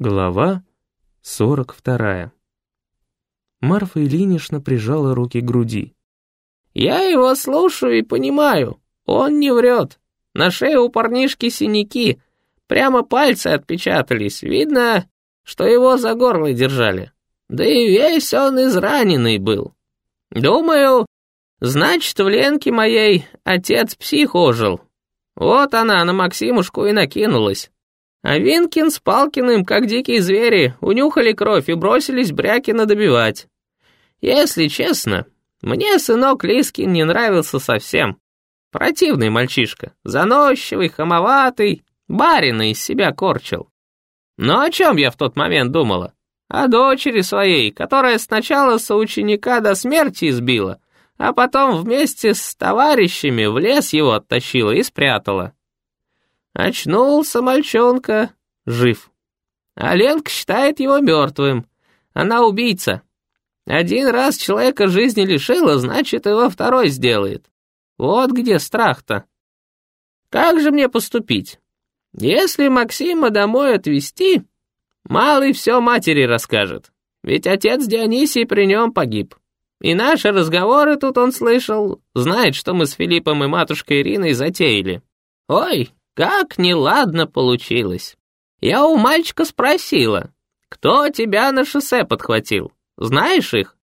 Глава 42. Марфа Ильинична прижала руки к груди. «Я его слушаю и понимаю. Он не врет. На шее у парнишки синяки. Прямо пальцы отпечатались. Видно, что его за горло держали. Да и весь он израненный был. Думаю, значит, в Ленке моей отец псих ожил. Вот она на Максимушку и накинулась. А Винкин с Палкиным, как дикие звери, унюхали кровь и бросились Брякина добивать. Если честно, мне сынок Лискин не нравился совсем. Противный мальчишка, заносчивый, хамоватый, барина из себя корчил. Но о чем я в тот момент думала? О дочери своей, которая сначала соученика до смерти избила, а потом вместе с товарищами в лес его оттащила и спрятала. Очнулся мальчонка, жив. А Ленка считает его мертвым. Она убийца. Один раз человека жизни лишила, значит, его второй сделает. Вот где страх-то. Как же мне поступить? Если Максима домой отвезти, малый все матери расскажет. Ведь отец Дионисий при нем погиб. И наши разговоры тут он слышал, знает, что мы с Филиппом и матушкой Ириной затеяли. Ой, как неладно получилось. Я у мальчика спросила, кто тебя на шоссе подхватил? Знаешь их?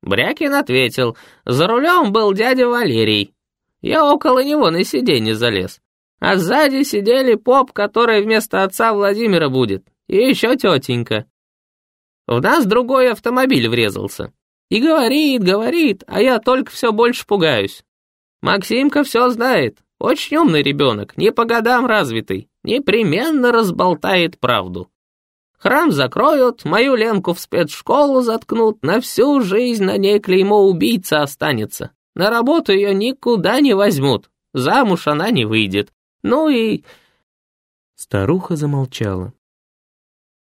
Брякин ответил, за рулем был дядя Валерий. Я около него на сиденье залез. А сзади сидели поп, который вместо отца Владимира будет, и еще тетенька. В нас другой автомобиль врезался. И говорит, говорит, а я только все больше пугаюсь. Максимка все знает, очень умный ребенок, не по годам развитый, непременно разболтает правду. Храм закроют, мою Ленку в спецшколу заткнут, на всю жизнь на ней клеймо убийца останется. На работу ее никуда не возьмут, замуж она не выйдет. Ну и...» Старуха замолчала.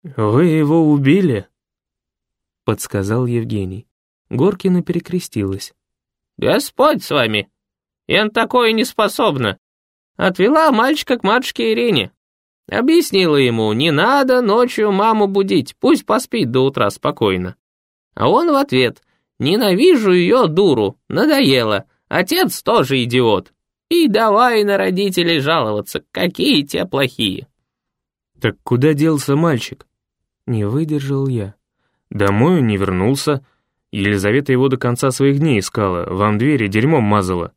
«Вы его убили?» — подсказал Евгений. Горкина перекрестилась. «Господь с вами! Я на такое не способна. Отвела мальчика к матушке Ирине. Объяснила ему, не надо ночью маму будить, пусть поспит до утра спокойно. А он в ответ, ненавижу ее, дуру, надоело, отец тоже идиот. И давай на родителей жаловаться, какие те плохие. Так куда делся мальчик? Не выдержал я. Домой он не вернулся. Елизавета его до конца своих дней искала, вам двери дерьмом мазала.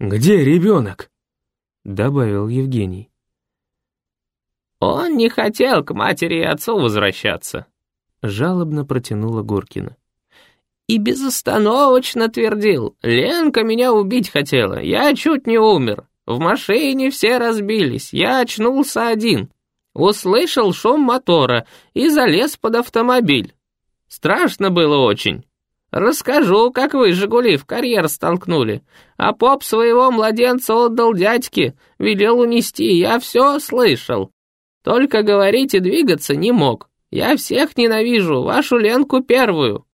«Где ребенок?» — добавил Евгений. «Он не хотел к матери и отцу возвращаться», — жалобно протянула Горкина. «И безостановочно твердил, Ленка меня убить хотела, я чуть не умер. В машине все разбились, я очнулся один. Услышал шум мотора и залез под автомобиль. Страшно было очень. Расскажу, как вы, Жигули, в карьер столкнули. А поп своего младенца отдал дядьке, велел унести, я все слышал. Только говорить и двигаться не мог. Я всех ненавижу, вашу Ленку первую».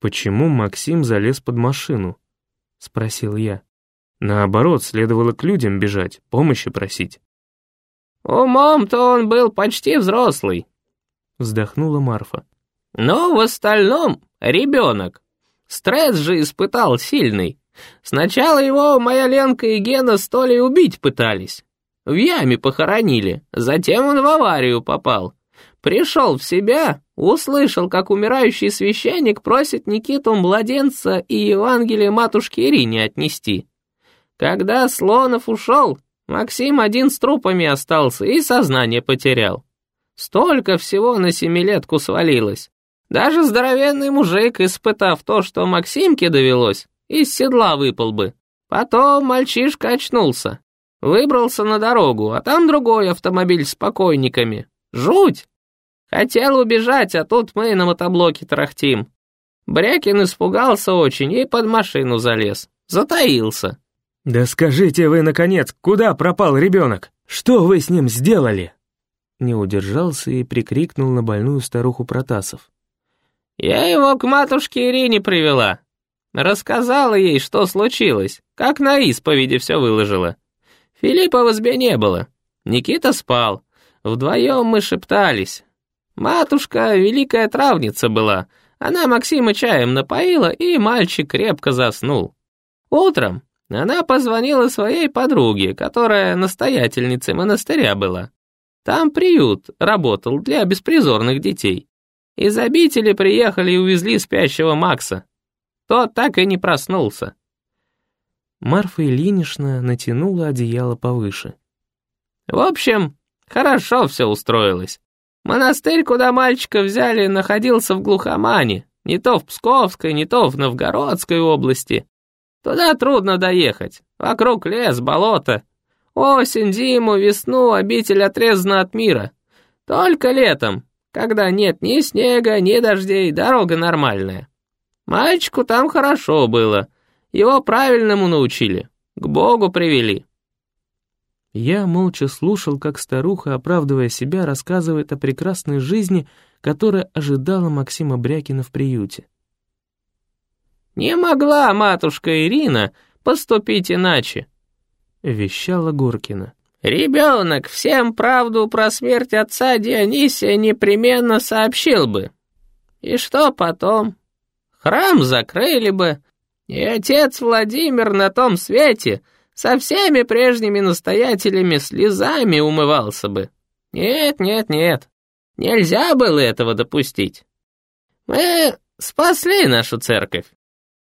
«Почему Максим залез под машину?» — спросил я. Наоборот, следовало к людям бежать, помощи просить. «Умом-то он был почти взрослый», — вздохнула Марфа. «Но в остальном ребенок. Стресс же испытал сильный. Сначала его моя Ленка и Гена с Толей убить пытались. В яме похоронили, затем он в аварию попал. Пришел в себя, услышал, как умирающий священник просит Никиту младенца и Евангелие матушке Ирине отнести. Когда Слонов ушел, Максим один с трупами остался и сознание потерял. Столько всего на семилетку свалилось. Даже здоровенный мужик, испытав то, что Максимке довелось, из седла выпал бы. Потом мальчишка очнулся. Выбрался на дорогу, а там другой автомобиль с покойниками. Жуть! Хотел убежать, а тут мы на мотоблоке трахтим. Брякин испугался очень и под машину залез. Затаился. «Да скажите вы, наконец, куда пропал ребенок? Что вы с ним сделали?» Не удержался и прикрикнул на больную старуху Протасов. Я его к матушке Ирине привела. Рассказала ей, что случилось, как на исповеди все выложила. Филиппа в избе не было. Никита спал. Вдвоем мы шептались. Матушка великая травница была, она Максима чаем напоила, и мальчик крепко заснул. Утром она позвонила своей подруге, которая настоятельницей монастыря была. Там приют работал для беспризорных детей. Из обители приехали и увезли спящего Макса. Тот так и не проснулся. Марфа Ильинична натянула одеяло повыше. В общем, хорошо все устроилось. Монастырь, куда мальчика взяли, находился в глухомане, не то в Псковской, не то в Новгородской области. Туда трудно доехать, вокруг лес, болото. Осень, зиму, весну обитель отрезана от мира. Только летом, когда нет ни снега, ни дождей, дорога нормальная. Мальчику там хорошо было, его правильному научили, к Богу привели. Я молча слушал, как старуха, оправдывая себя, рассказывает о прекрасной жизни, которая ожидала Максима Брякина в приюте. «Не могла матушка Ирина поступить иначе», — вещала Гуркина. «Ребенок всем правду про смерть отца Дионисия непременно сообщил бы. И что потом? Храм закрыли бы, и отец Владимир на том свете — со всеми прежними настоятелями слезами умывался бы. Нет, нет, нет, нельзя было этого допустить. Мы спасли нашу церковь.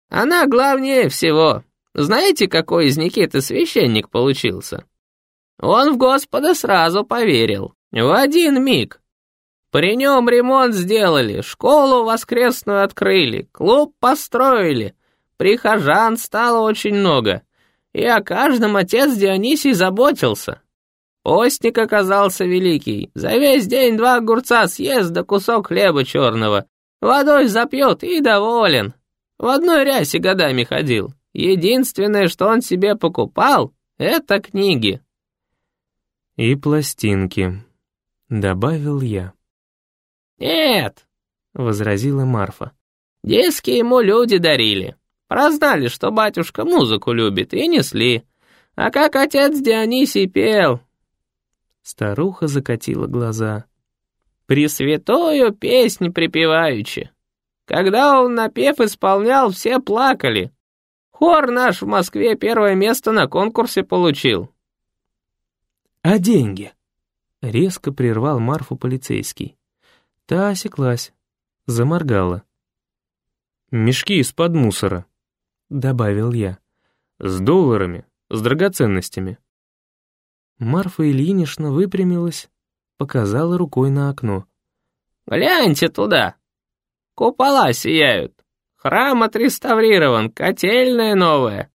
Она главнее всего. Знаете, какой из Никиты священник получился? Он в Господа сразу поверил. В один миг. При нем ремонт сделали, школу воскресную открыли, клуб построили, прихожан стало очень много и о каждом отец Дионисий заботился. Постник оказался великий, за весь день два огурца съест да кусок хлеба черного, водой запьет и доволен. В одной рясе годами ходил. Единственное, что он себе покупал, это книги. И пластинки, добавил я. Нет, возразила Марфа. Диски ему люди дарили. Прознали, что батюшка музыку любит, и несли. А как отец Дионисий пел!» Старуха закатила глаза. «Пресвятую песнь припеваючи. Когда он напев исполнял, все плакали. Хор наш в Москве первое место на конкурсе получил». «А деньги?» — резко прервал Марфу полицейский. Та осеклась, заморгала. «Мешки из-под мусора», — добавил я. «С долларами, с драгоценностями». Марфа Ильинична выпрямилась, показала рукой на окно. «Гляньте туда! Купола сияют, храм отреставрирован, котельная новая,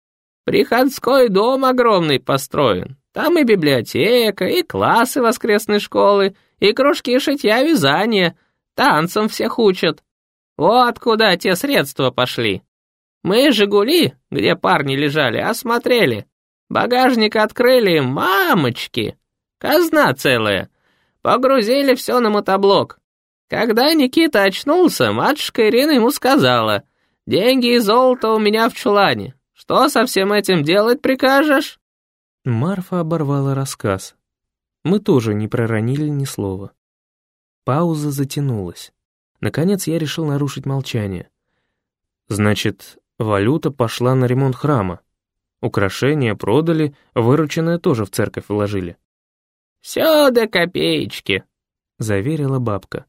приходской дом огромный построен, там и библиотека, и классы воскресной школы, и кружки шитья-вязания, танцам всех учат. Вот куда те средства пошли. Мы «Жигули», где парни лежали, осмотрели. Багажник открыли, мамочки! Казна целая. Погрузили все на мотоблок. Когда Никита очнулся, матушка Ирина ему сказала, «Деньги и золото у меня в чулане. Что со всем этим делать прикажешь?» Марфа оборвала рассказ. Мы тоже не проронили ни слова. Пауза затянулась. Наконец я решил нарушить молчание. «Значит, Валюта пошла на ремонт храма. Украшения продали, вырученное тоже в церковь вложили. «Все до копеечки», — заверила бабка.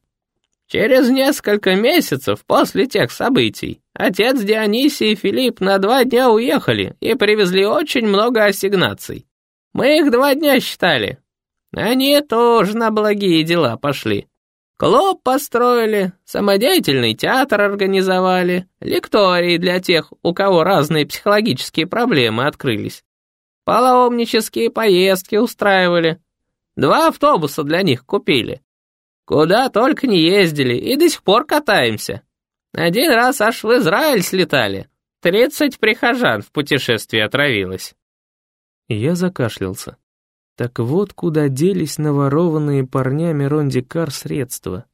«Через несколько месяцев после тех событий отец Дионисий и Филипп на два дня уехали и привезли очень много ассигнаций. Мы их два дня считали. Они тоже на благие дела пошли. Клуб построили, самодеятельный театр организовали, лектории для тех, у кого разные психологические проблемы открылись. Паломнические поездки устраивали. Два автобуса для них купили. Куда только не ездили и до сих пор катаемся. Один раз аж в Израиль слетали. Тридцать прихожан в путешествии отравилось. Я закашлялся. Так вот куда делись наворованные парнями Рондикар средства.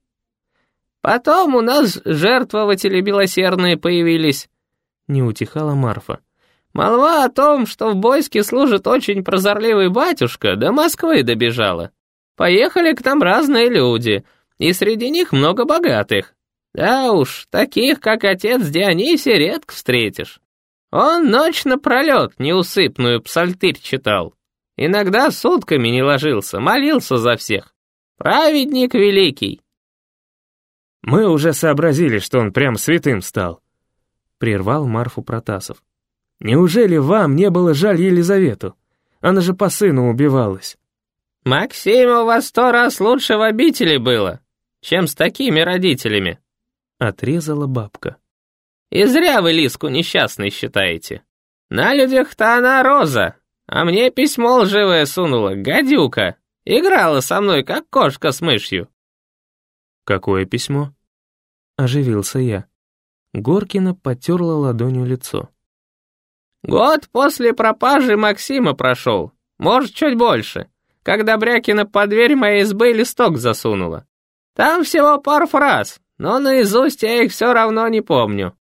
«Потом у нас жертвователи белосердные появились», — не утихала Марфа. «Молва о том, что в Бойске служит очень прозорливый батюшка, до Москвы добежала. Поехали к нам разные люди, и среди них много богатых. Да уж, таких, как отец Дионисий, редко встретишь. Он ночь напролет неусыпную псалтырь читал. Иногда сутками не ложился, молился за всех. Праведник великий. Мы уже сообразили, что он прям святым стал. Прервал Марфу Протасов. Неужели вам не было жаль Елизавету? Она же по сыну убивалась. Максиму во сто раз лучше в обители было, чем с такими родителями. Отрезала бабка. И зря вы Лиску несчастной считаете. На людях-то она роза, а мне письмо лживое сунула, гадюка. Играла со мной, как кошка с мышью. Какое письмо? Оживился я. Горкина потерла ладонью лицо. Год после пропажи Максима прошел, может, чуть больше, когда Брякина под дверь моей избы листок засунула. Там всего пару фраз, но наизусть я их все равно не помню.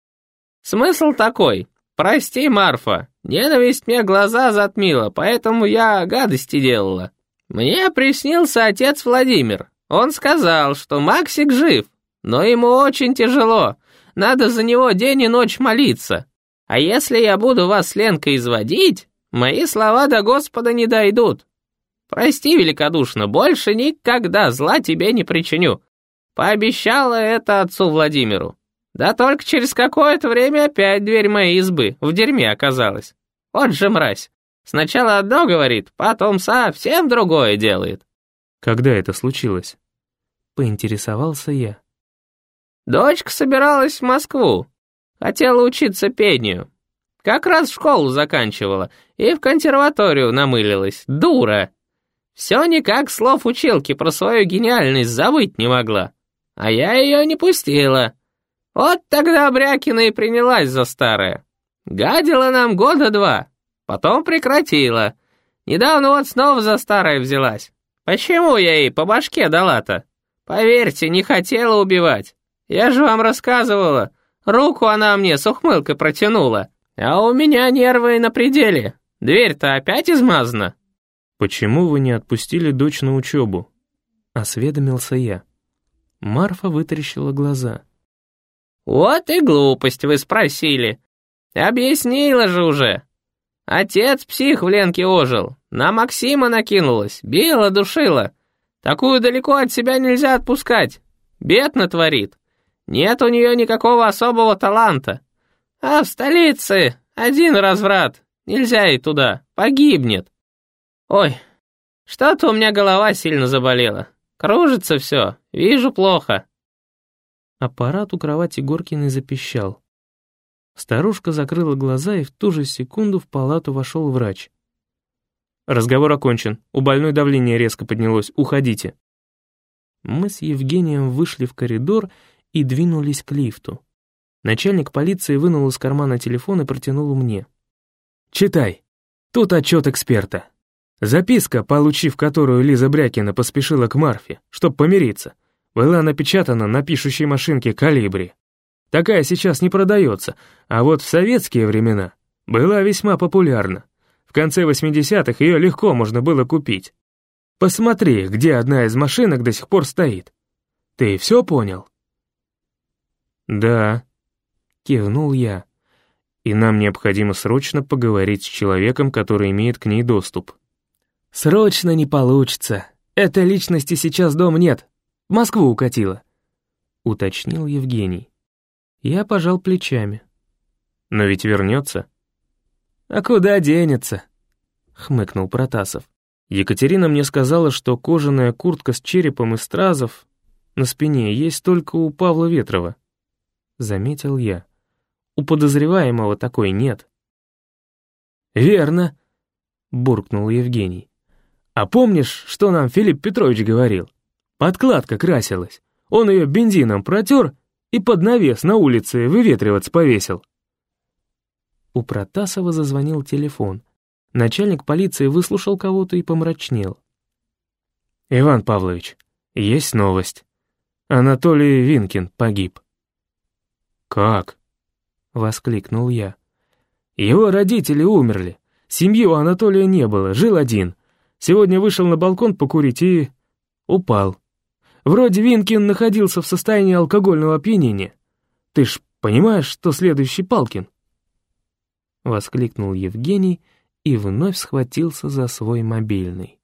Смысл такой. Прости, Марфа, ненависть мне глаза затмила, поэтому я гадости делала. Мне приснился отец Владимир. Он сказал, что Максик жив, но ему очень тяжело. Надо за него день и ночь молиться. А если я буду вас с Ленкой изводить, мои слова до Господа не дойдут. Прости великодушно, больше никогда зла тебе не причиню. Пообещала это отцу Владимиру. Да только через какое-то время опять дверь моей избы в дерьме оказалась. Вот же мразь. Сначала одно говорит, потом совсем другое делает. Когда это случилось? Поинтересовался я. Дочка собиралась в Москву, Хотела учиться пению. Как раз школу заканчивала и в консерваторию намылилась. Дура! Все никак слов училки про свою гениальность забыть не могла. А я ее не пустила. Вот тогда Брякина и принялась за старое. Гадила нам года два, потом прекратила. Недавно вот снова за старое взялась. Почему я ей по башке дала-то? Поверьте, не хотела убивать. Я же вам рассказывала, Руку она мне с ухмылкой протянула, а у меня нервы на пределе. Дверь-то опять измазана». «Почему вы не отпустили дочь на учебу?» — осведомился я. Марфа вытаращила глаза. «Вот и глупость вы спросили. Объяснила же уже. Отец псих в Ленке ожил, на Максима накинулась, била, душила. Такую далеко от себя нельзя отпускать. Бед натворит. Нет у нее никакого особого таланта. А в столице один разврат. Нельзя ей туда, погибнет. Ой, что-то у меня голова сильно заболела. Кружится все, вижу плохо. Аппарат у кровати Горкиной запищал. Старушка закрыла глаза, и в ту же секунду в палату вошел врач. «Разговор окончен. У больной давление резко поднялось. Уходите». Мы с Евгением вышли в коридор и двинулись к лифту. Начальник полиции вынул из кармана телефон и протянул мне. «Читай. Тут отчет эксперта. Записка, получив которую Лиза Брякина поспешила к Марфе, чтобы помириться, была напечатана на пишущей машинке «Калибри». Такая сейчас не продается, а вот в советские времена была весьма популярна. В конце 80-х ее легко можно было купить. Посмотри, где одна из машинок до сих пор стоит. Ты все понял?» «Да», — кивнул я. «И нам необходимо срочно поговорить с человеком, который имеет к ней доступ». «Срочно не получится. Этой личности сейчас дом нет. В Москву укатила», — уточнил Евгений. Я пожал плечами. «Но ведь вернется». «А куда денется?» — хмыкнул Протасов. Екатерина мне сказала, что кожаная куртка с черепом из стразов на спине есть только у Павла Ветрова заметил я. У подозреваемого такой нет. «Верно», — буркнул Евгений. «А помнишь, что нам Филипп Петрович говорил? Подкладка красилась. Он ее бензином протер и под навес на улице выветриваться повесил». У Протасова зазвонил телефон. Начальник полиции выслушал кого-то и помрачнел. «Иван Павлович, есть новость. Анатолий Винкин погиб». «Как?» — воскликнул я. «Его родители умерли. Семьи у Анатолия не было, жил один. Сегодня вышел на балкон покурить и... Упал. Вроде Винкин находился в состоянии алкогольного опьянения. Ты ж понимаешь, что следующий Палкин?» Воскликнул Евгений и вновь схватился за свой мобильный.